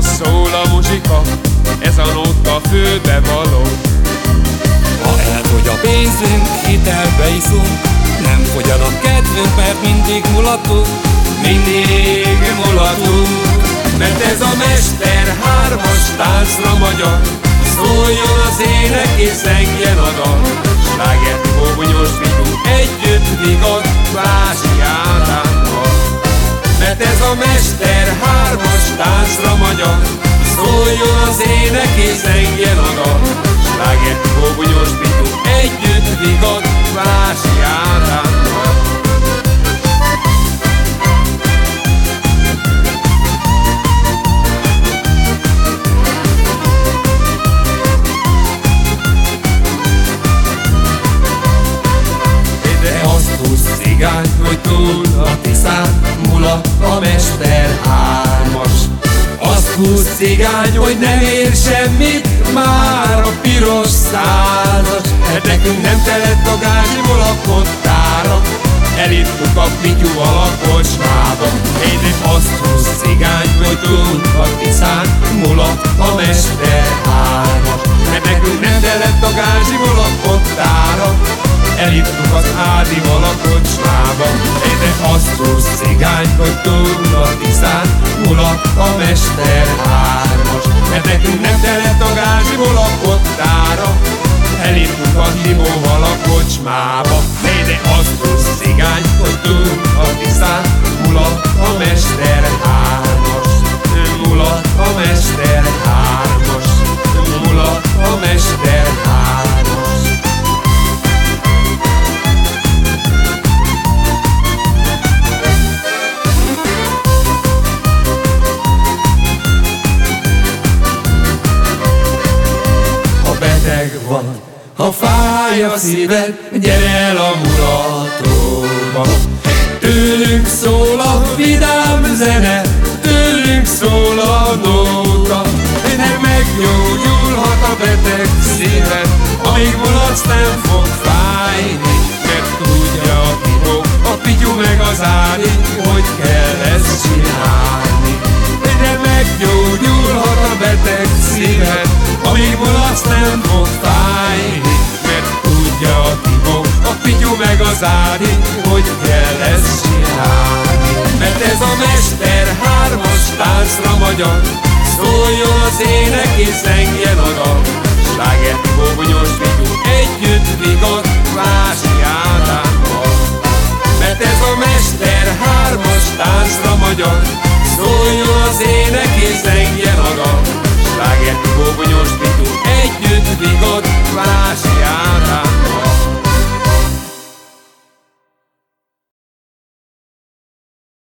szól a muzsika, ez a nóta főbe való. Ha elfogy a pénzünk, hitelbe iszunk, nem fogyan a kedvünk, mert mindig mulatunk, mindig mulatunk. Mert ez a mester hármas táncra magyar, szóljon az ének és zengjen a dal. Sláger kóbonyos fiú együtt Vási Ádámmal. Ének és zengjen a dal. Sláger kóbonyos fiú együtt vigad Vási Ádámmal. cigány, hogy túl a tiszán mulat a mester hármas. Azt húz cigány, hogy nem ér semmit, már a piros százas. Mert nekünk nem telett a gázi molakottára, elittuk a pityúval a kocsmába. Én azt húz cigány, hogy túl a tiszán mulat a mester hármas. Mert nekünk nem telett a gázi molakottára, Elittuk az ádival a kocsmába Egyre azt rossz cigány, hogy túl a fáj a szíved, gyere el a mulatóba Tőlünk szól a vidám zene Tőlünk szól a nóta. Ennek meggyógyulhat a beteg szíved Amíg mulatsz nem fog fájni. Mert tudja a tibó, a pityú meg az ári Hogy kell ezt csinálni. De meggyógyulhat a beteg szíved táncra magyar Szóljon az ének és zengjen a dal Sláger Tibó, Bonyos Pityú együtt vigad Vási